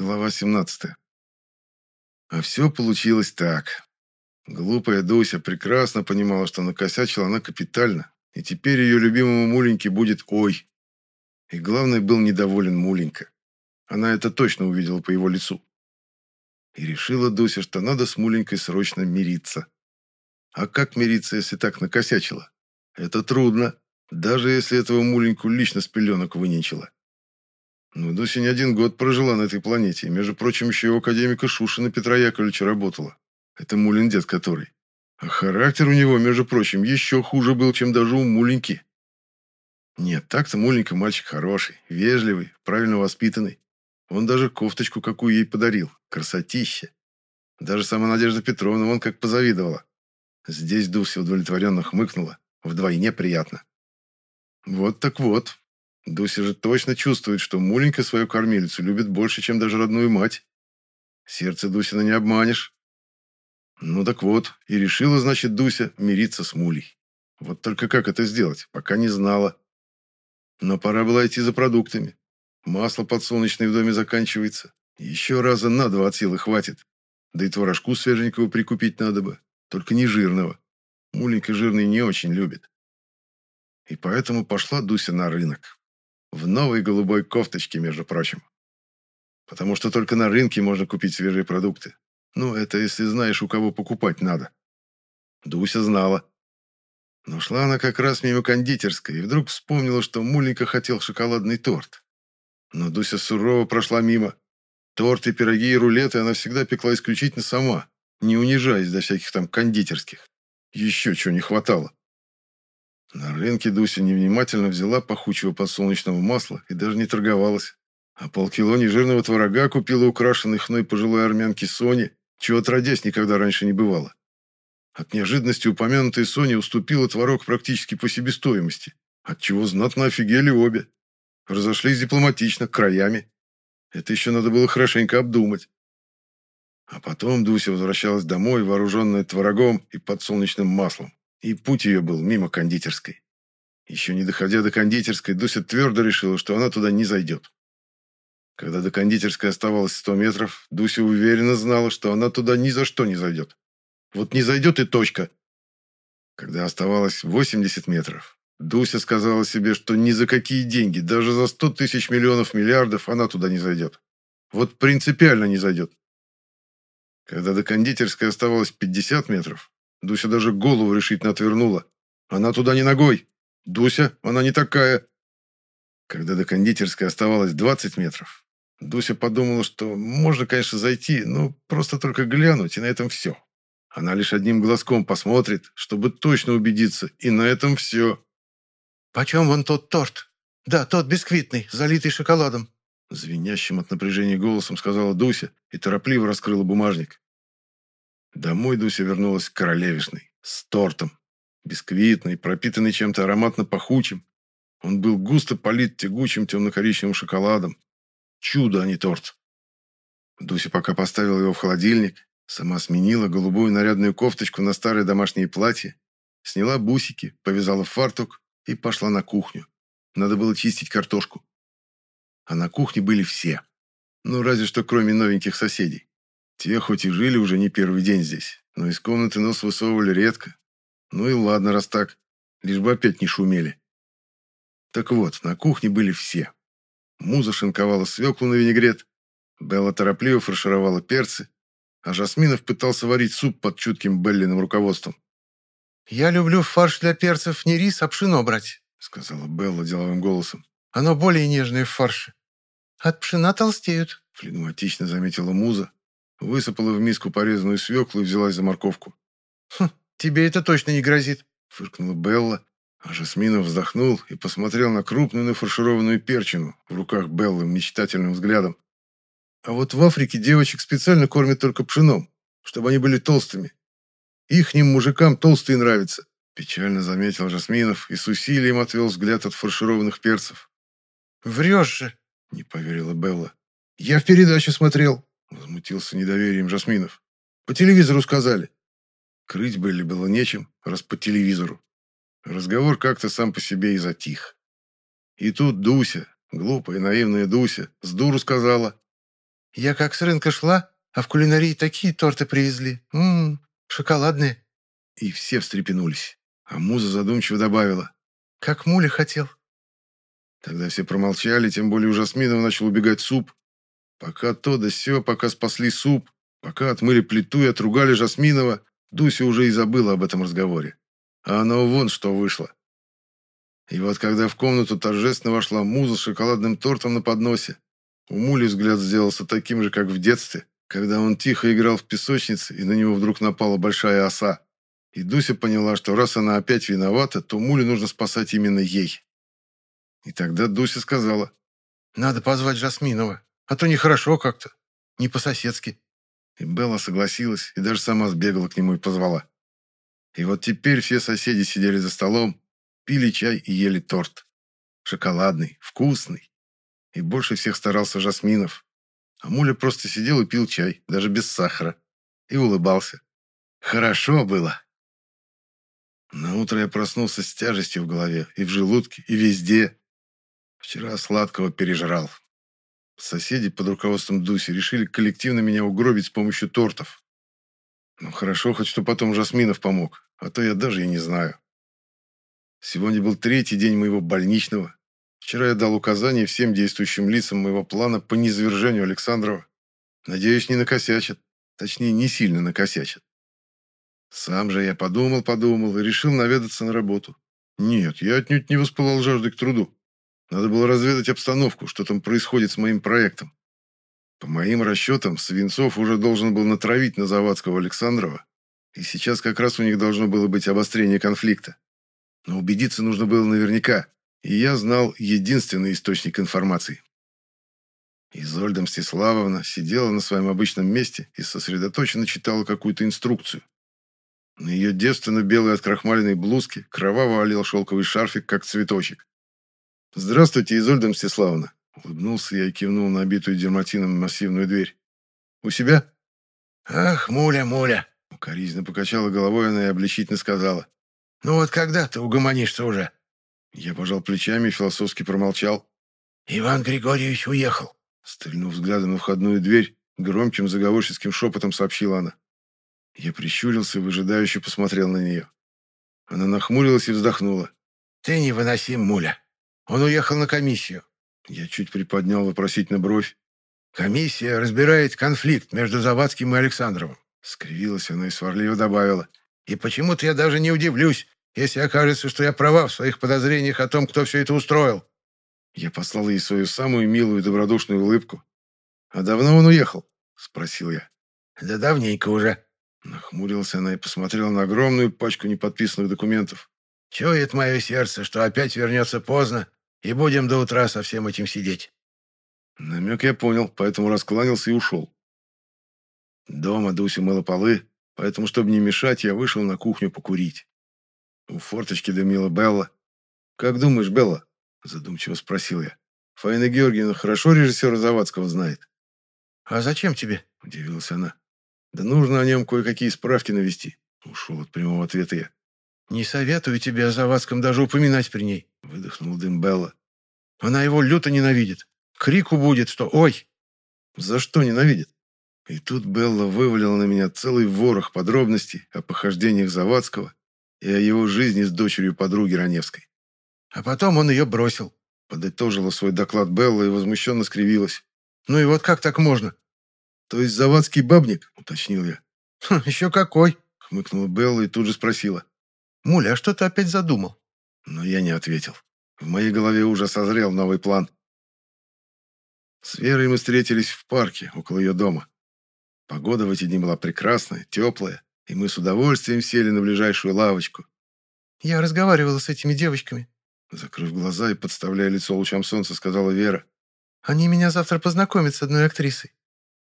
Глава 17. А все получилось так. Глупая Дуся прекрасно понимала, что накосячила она капитально, и теперь ее любимому Муленьке будет «ой». И главное, был недоволен Муленька. Она это точно увидела по его лицу. И решила Дуся, что надо с Муленькой срочно мириться. А как мириться, если так накосячила? Это трудно, даже если этого Муленьку лично с пеленок выненчила. Ну, Дуся не один год прожила на этой планете, и, между прочим, еще и у академика Шушина Петра Яковлевича работала. Это Мулин дед который. А характер у него, между прочим, еще хуже был, чем даже у Муленьки. Нет, так-то Муленька мальчик хороший, вежливый, правильно воспитанный. Он даже кофточку какую ей подарил. Красотища. Даже сама Надежда Петровна вон как позавидовала. Здесь Дуся удовлетворенно хмыкнула. Вдвойне приятно. Вот так вот, Дуся же точно чувствует, что Муленька свою кормилицу любит больше, чем даже родную мать. Сердце Дусина не обманешь. Ну так вот, и решила, значит, Дуся мириться с Мулей. Вот только как это сделать, пока не знала. Но пора было идти за продуктами. Масло подсолнечное в доме заканчивается. Еще раза на два от силы хватит. Да и творожку свеженького прикупить надо бы, только не жирного. Муленька жирный не очень любит. И поэтому пошла Дуся на рынок. В новой голубой кофточке, между прочим. Потому что только на рынке можно купить свежие продукты. Ну, это если знаешь, у кого покупать надо. Дуся знала. Но шла она как раз мимо кондитерской и вдруг вспомнила, что Муленька хотел шоколадный торт. Но Дуся сурово прошла мимо. Торты, пироги и рулеты она всегда пекла исключительно сама, не унижаясь до всяких там кондитерских. Еще чего не хватало. На рынке Дуся невнимательно взяла пахучего подсолнечного масла и даже не торговалась. А полкило нежирного творога купила украшенной хной пожилой армянки Сони, чего отродясь никогда раньше не бывало. От неожиданности упомянутая Соня уступила творог практически по себестоимости, отчего знатно офигели обе. Разошлись дипломатично, краями. Это еще надо было хорошенько обдумать. А потом Дуся возвращалась домой, вооруженная творогом и подсолнечным маслом. И путь ее был мимо кондитерской. Еще не доходя до кондитерской, Дуся твердо решила, что она туда не зайдет. Когда до кондитерской оставалось 100 метров, Дуся уверенно знала, что она туда ни за что не зайдет. Вот не зайдет и точка. Когда оставалось 80 метров, Дуся сказала себе, что ни за какие деньги, даже за 100 тысяч миллионов миллиардов, она туда не зайдет. Вот принципиально не зайдет. Когда до кондитерской оставалось 50 метров, Дуся даже голову решительно отвернула. Она туда не ногой. Дуся, она не такая. Когда до кондитерской оставалось 20 метров, Дуся подумала, что можно, конечно, зайти, но просто только глянуть, и на этом все. Она лишь одним глазком посмотрит, чтобы точно убедиться, и на этом все. «Почем вон тот торт? Да, тот бисквитный, залитый шоколадом», звенящим от напряжения голосом сказала Дуся и торопливо раскрыла бумажник. Домой Дуся вернулась королевишной, с тортом, бисквитный, пропитанный чем-то ароматно-пахучим. Он был густо полит тягучим темно-коричневым шоколадом. Чудо, а не торт. Дуся пока поставила его в холодильник, сама сменила голубую нарядную кофточку на старое домашнее платье, сняла бусики, повязала фартук и пошла на кухню. Надо было чистить картошку. А на кухне были все. Ну, разве что кроме новеньких соседей. Те хоть и жили уже не первый день здесь, но из комнаты нос высовывали редко. Ну и ладно, раз так, лишь бы опять не шумели. Так вот, на кухне были все. Муза шинковала свеклу на винегрет, Белла торопливо фаршировала перцы, а Жасминов пытался варить суп под чутким Беллиным руководством. «Я люблю фарш для перцев не рис, а пшено брать», — сказала Белла деловым голосом. «Оно более нежное в фарше. От пшена толстеют», — флегматично заметила Муза, Высыпала в миску порезанную свеклу и взялась за морковку. «Хм, тебе это точно не грозит», — фыркнула Белла, а Жасминов вздохнул и посмотрел на крупную нафаршированную перчину в руках Беллы мечтательным взглядом. «А вот в Африке девочек специально кормят только пшеном, чтобы они были толстыми. Ихним мужикам толстые нравятся», — печально заметил Жасминов и с усилием отвел взгляд от фаршированных перцев. «Врешь же», — не поверила Белла. «Я в передачу смотрел», Возмутился недоверием Жасминов. По телевизору сказали. Крыть были было нечем, раз по телевизору. Разговор как-то сам по себе и затих. И тут Дуся, глупая наивная Дуся, с дуру сказала. Я как с рынка шла, а в кулинарии такие торты привезли. Ммм, шоколадные». И все встрепенулись. А Муза задумчиво добавила. «Как Муля хотел». Тогда все промолчали, тем более у Жасминова начал убегать суп. Пока то да сё, пока спасли суп, пока отмыли плиту и отругали Жасминова, Дуся уже и забыла об этом разговоре. А оно вон что вышло. И вот когда в комнату торжественно вошла муза с шоколадным тортом на подносе, у Мули взгляд сделался таким же, как в детстве, когда он тихо играл в песочнице, и на него вдруг напала большая оса. И Дуся поняла, что раз она опять виновата, то Муле нужно спасать именно ей. И тогда Дуся сказала, «Надо позвать Жасминова, а то нехорошо как-то, не по-соседски». И Белла согласилась, и даже сама сбегала к нему и позвала. И вот теперь все соседи сидели за столом, пили чай и ели торт. Шоколадный, вкусный. И больше всех старался Жасминов. А Муля просто сидел и пил чай, даже без сахара. И улыбался. Хорошо было. На утро я проснулся с тяжестью в голове, и в желудке, и везде. Вчера сладкого пережрал. Соседи под руководством Дуси решили коллективно меня угробить с помощью тортов. Ну хорошо, хоть что потом Жасминов помог, а то я даже и не знаю. Сегодня был третий день моего больничного. Вчера я дал указание всем действующим лицам моего плана по низвержению Александрова. Надеюсь, не накосячат. Точнее, не сильно накосячат. Сам же я подумал-подумал и решил наведаться на работу. Нет, я отнюдь не воспылал жаждой к труду. Надо было разведать обстановку, что там происходит с моим проектом. По моим расчетам, Свинцов уже должен был натравить на Завадского Александрова, и сейчас как раз у них должно было быть обострение конфликта. Но убедиться нужно было наверняка, и я знал единственный источник информации. Изольда Мстиславовна сидела на своем обычном месте и сосредоточенно читала какую-то инструкцию. На ее девственно-белой открахмаленной блузке кроваво олел шелковый шарфик, как цветочек. «Здравствуйте, Изольда Мстиславовна!» Улыбнулся я и кивнул на обитую дерматином массивную дверь. «У себя?» «Ах, муля, муля!» Укоризненно покачала головой она и обличительно сказала. «Ну вот когда ты угомонишься уже?» Я пожал плечами и философски промолчал. «Иван Григорьевич уехал». Стрельнув взглядом на входную дверь, громким заговорческим шепотом сообщила она. Я прищурился и выжидающе посмотрел на нее. Она нахмурилась и вздохнула. «Ты невыносим, муля. Он уехал на комиссию». Я чуть приподнял вопросительно бровь. «Комиссия разбирает конфликт между Завадским и Александровым», — скривилась она и сварливо добавила. «И почему-то я даже не удивлюсь, если окажется, что я права в своих подозрениях о том, кто все это устроил». Я послал ей свою самую милую добродушную улыбку. «А давно он уехал?» — спросил я. «Да давненько уже». Нахмурилась она и посмотрела на огромную пачку неподписанных документов. «Чует мое сердце, что опять вернется поздно, и будем до утра со всем этим сидеть». Намек я понял, поэтому раскланялся и ушел. Дома Дуся мыла полы, поэтому, чтобы не мешать, я вышел на кухню покурить. У форточки дымила Белла. «Как думаешь, Белла?» – задумчиво спросил я. «Фаина Георгиевна хорошо режиссера Завадского знает». «А зачем тебе?» – удивилась она. «Да нужно о нем кое-какие справки навести», – ушел от прямого ответа я. «Не советую тебе о Завадском даже упоминать при ней», — выдохнул дым Белла. «Она его люто ненавидит. Крику будет, что «Ой!» «За что ненавидит?» И тут Белла вывалила на меня целый ворох подробностей о похождениях Завадского и о его жизни с дочерью подруги Раневской. А потом он ее бросил. Подытожила свой доклад Белла и возмущенно скривилась. «Ну и вот как так можно?» «То есть Завадский бабник?» — уточнил я. «Хм, «Еще какой!» — хмыкнула Белла и тут же спросила. «Муля, а что ты опять задумал?» Но я не ответил. В моей голове уже созрел новый план. С Верой мы встретились в парке, около ее дома. Погода в эти дни была прекрасная, теплая, и мы с удовольствием сели на ближайшую лавочку. «Я разговаривала с этими девочками», закрыв глаза и подставляя лицо лучам солнца, сказала Вера. «Они меня завтра познакомят с одной актрисой.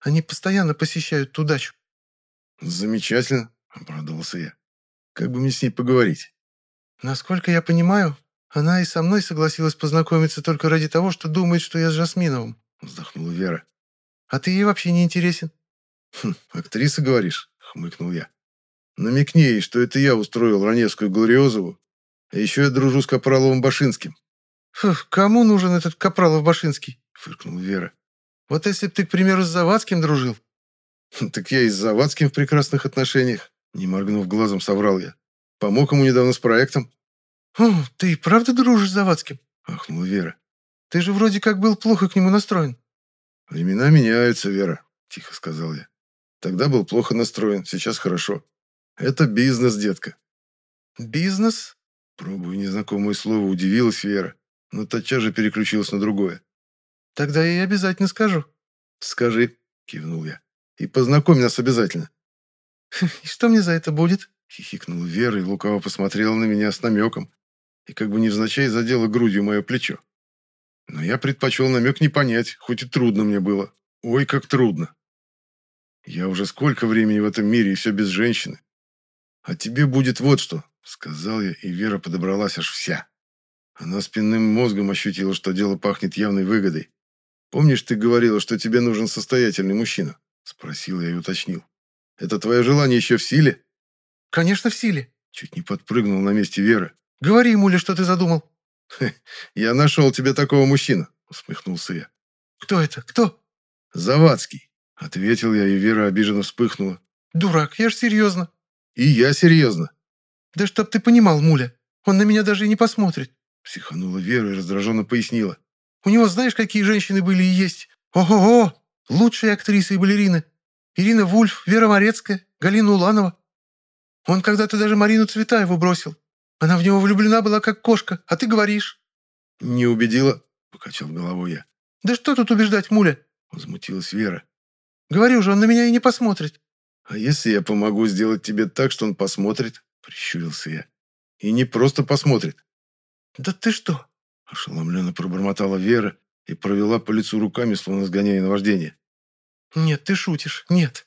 Они постоянно посещают ту дачу». «Замечательно», — обрадовался я. Как бы мне с ней поговорить? Насколько я понимаю, она и со мной согласилась познакомиться только ради того, что думает, что я с Жасминовым. Вздохнула Вера. А ты ей вообще не интересен. Хм, актриса, говоришь? Хмыкнул я. Намекни ей, что это я устроил Раневскую Глориозову, а еще я дружу с Капраловым Башинским. Фу, кому нужен этот Капралов Башинский? Фыркнул Вера. Вот если бы ты, к примеру, с Завадским дружил». «Так я и с Завадским в прекрасных отношениях», — не моргнув глазом, соврал я. «Помог ему недавно с проектом». «О, ты и правда дружишь с Завадским?» — ахнула Вера. «Ты же вроде как был плохо к нему настроен». «Времена меняются, Вера», — тихо сказал я. «Тогда был плохо настроен, сейчас хорошо. Это бизнес, детка». «Бизнес?» Пробуя незнакомое слово, удивилась Вера, но тотчас же переключилась на другое. «Тогда я обязательно скажу». «Скажи», — кивнул я. «И познакомь нас обязательно». «И что мне за это будет?» — хихикнула Вера и лукаво посмотрела на меня с намеком и как бы невзначай задела грудью мое плечо. Но я предпочел намек не понять, хоть и трудно мне было. Ой, как трудно. Я уже сколько времени в этом мире, и все без женщины. А тебе будет вот что, сказал я, и Вера подобралась аж вся. Она спинным мозгом ощутила, что дело пахнет явной выгодой. «Помнишь, ты говорила, что тебе нужен состоятельный мужчина?» Спросил я и уточнил. «Это твое желание еще в силе?» «Конечно, в силе». Чуть не подпрыгнул на месте Вера. «Говори ему, ли что ты задумал». «Я нашел тебе такого мужчину», усмехнулся я. «Кто это? Кто?» «Завадский», ответил я, и Вера обиженно вспыхнула. «Дурак, я ж серьезно». «И я серьезно». «Да чтоб ты понимал, Муля, он на меня даже и не посмотрит». Психанула Вера и раздраженно пояснила. «У него знаешь, какие женщины были и есть? Ого-го! Лучшие актрисы и балерины. Ирина Вульф, Вера Морецкая, Галина Уланова. Он когда-то даже Марину Цветаеву бросил. Она в него влюблена была, как кошка, а ты говоришь». «Не убедила?» – покачал головой я. «Да что тут убеждать, Муля?» – возмутилась Вера. «Говорю же, он на меня и не посмотрит». «А если я помогу сделать тебе так, что он посмотрит?» – прищурился я. «И не просто посмотрит». «Да ты что?» – ошеломленно пробормотала Вера и провела по лицу руками, словно сгоняя наваждение. «Нет, ты шутишь, нет».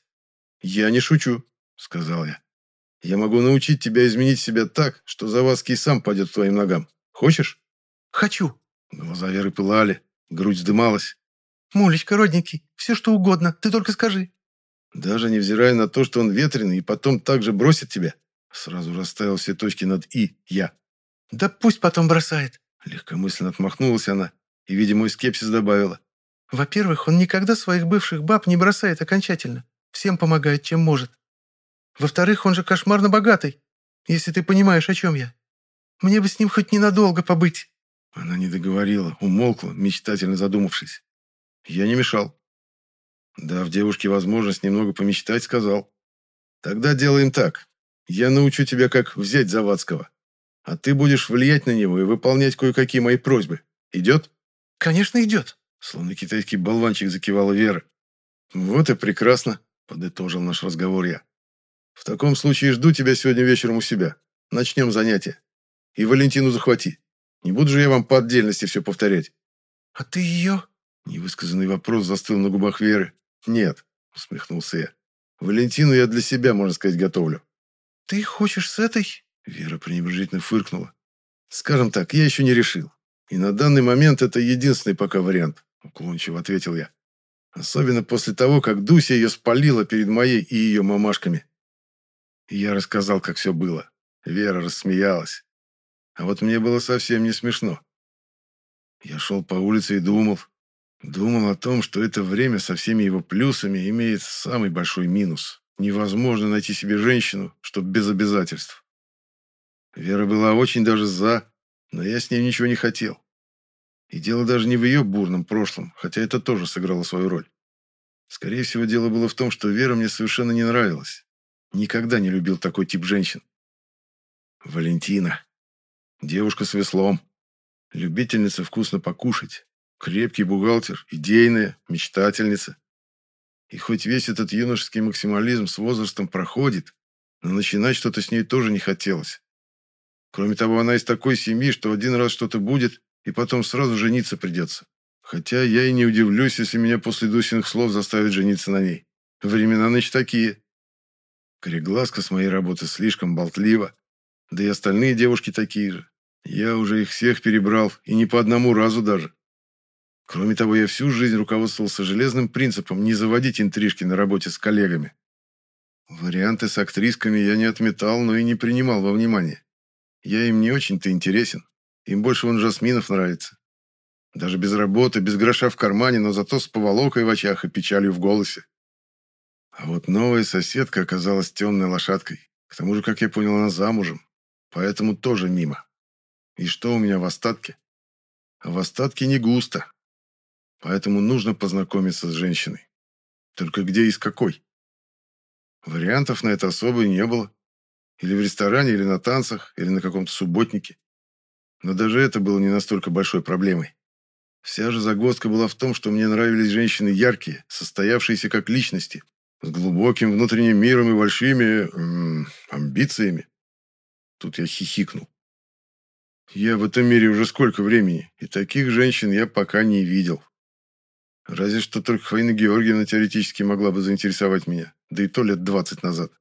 «Я не шучу», – сказал я. «Я могу научить тебя изменить себя так, что Завадский сам пойдет к твоим ногам. Хочешь?» «Хочу». Глаза Веры пылали, грудь вздымалась. «Мулечка, родненький, все что угодно, ты только скажи». Даже невзирая на то, что он ветреный и потом так же бросит тебя, сразу расставил все точки над «и» я. «Да пусть потом бросает». Легкомысленно отмахнулась она и, видя мой скепсис, добавила. «Во-первых, он никогда своих бывших баб не бросает окончательно. Всем помогает, чем может. Во-вторых, он же кошмарно богатый, если ты понимаешь, о чем я. Мне бы с ним хоть ненадолго побыть». Она не договорила, умолкла, мечтательно задумавшись. Я не мешал. Дав девушке возможность немного помечтать, сказал. «Тогда делаем так. Я научу тебя, как взять Завадского. А ты будешь влиять на него и выполнять кое-какие мои просьбы. Идет?» «Конечно, идет», — словно китайский болванчик закивала Вера. «Вот и прекрасно», — подытожил наш разговор я. «В таком случае жду тебя сегодня вечером у себя. Начнем занятие. И Валентину захвати. Не буду же я вам по отдельности все повторять». «А ты ее?» Невысказанный вопрос застыл на губах Веры. «Нет», — усмехнулся я. «Валентину я для себя, можно сказать, готовлю». «Ты хочешь с этой?» Вера пренебрежительно фыркнула. «Скажем так, я еще не решил. И на данный момент это единственный пока вариант», — уклончиво ответил я. «Особенно после того, как Дуся ее спалила перед моей и ее мамашками». Я рассказал, как все было. Вера рассмеялась. А вот мне было совсем не смешно. Я шел по улице и думал, Думал о том, что это время со всеми его плюсами имеет самый большой минус. Невозможно найти себе женщину, чтоб без обязательств. Вера была очень даже за, но я с ней ничего не хотел. И дело даже не в ее бурном прошлом, хотя это тоже сыграло свою роль. Скорее всего, дело было в том, что Вера мне совершенно не нравилась. Никогда не любил такой тип женщин. Валентина. Девушка с веслом. Любительница вкусно покушать. Крепкий бухгалтер, идейная, мечтательница. И хоть весь этот юношеский максимализм с возрастом проходит, но начинать что-то с ней тоже не хотелось. Кроме того, она из такой семьи, что один раз что-то будет, и потом сразу жениться придется. Хотя я и не удивлюсь, если меня после Дусиных слов заставят жениться на ней. Времена нынче такие. Кореглазка с моей работы слишком болтлива. Да и остальные девушки такие же. Я уже их всех перебрал, и не по одному разу даже. Кроме того, я всю жизнь руководствовался железным принципом не заводить интрижки на работе с коллегами. Варианты с актрисками я не отметал, но и не принимал во внимание. Я им не очень-то интересен. Им больше вон Жасминов нравится. Даже без работы, без гроша в кармане, но зато с поволокой в очах и печалью в голосе. А вот новая соседка оказалась темной лошадкой. К тому же, как я понял, она замужем. Поэтому тоже мимо. И что у меня в остатке? А в остатке не густо. Поэтому нужно познакомиться с женщиной. Только где и с какой? Вариантов на это особо не было. Или в ресторане, или на танцах, или на каком-то субботнике. Но даже это было не настолько большой проблемой. Вся же загвоздка была в том, что мне нравились женщины яркие, состоявшиеся как личности, с глубоким внутренним миром и большими м, амбициями. Тут я хихикнул. Я в этом мире уже сколько времени, и таких женщин я пока не видел. Разве что только Фаина Георгиевна теоретически могла бы заинтересовать меня, да и то лет двадцать назад.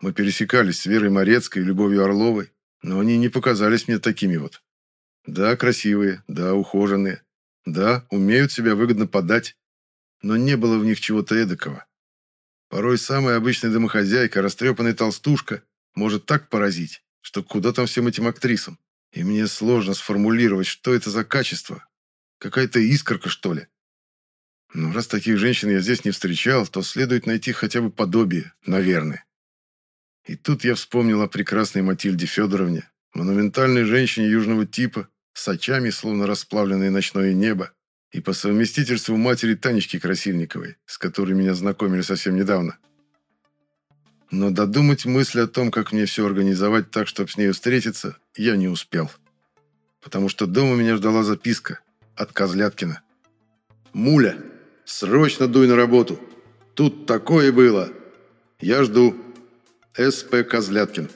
Мы пересекались с Верой Морецкой и Любовью Орловой, но они не показались мне такими вот. Да, красивые, да, ухоженные, да, умеют себя выгодно подать, но не было в них чего-то эдакого. Порой самая обычная домохозяйка, растрепанная толстушка, может так поразить, что куда там всем этим актрисам. И мне сложно сформулировать, что это за качество. Какая-то искорка, что ли. Но раз таких женщин я здесь не встречал, то следует найти хотя бы подобие, наверное. И тут я вспомнил о прекрасной Матильде Федоровне, монументальной женщине южного типа, с очами, словно расплавленное ночное небо, и по совместительству матери Танечки Красильниковой, с которой меня знакомили совсем недавно. Но додумать мысль о том, как мне все организовать так, чтобы с ней встретиться, я не успел. Потому что дома меня ждала записка от Козляткина. «Муля, срочно дуй на работу. Тут такое было. Я жду. С.П. Козляткин».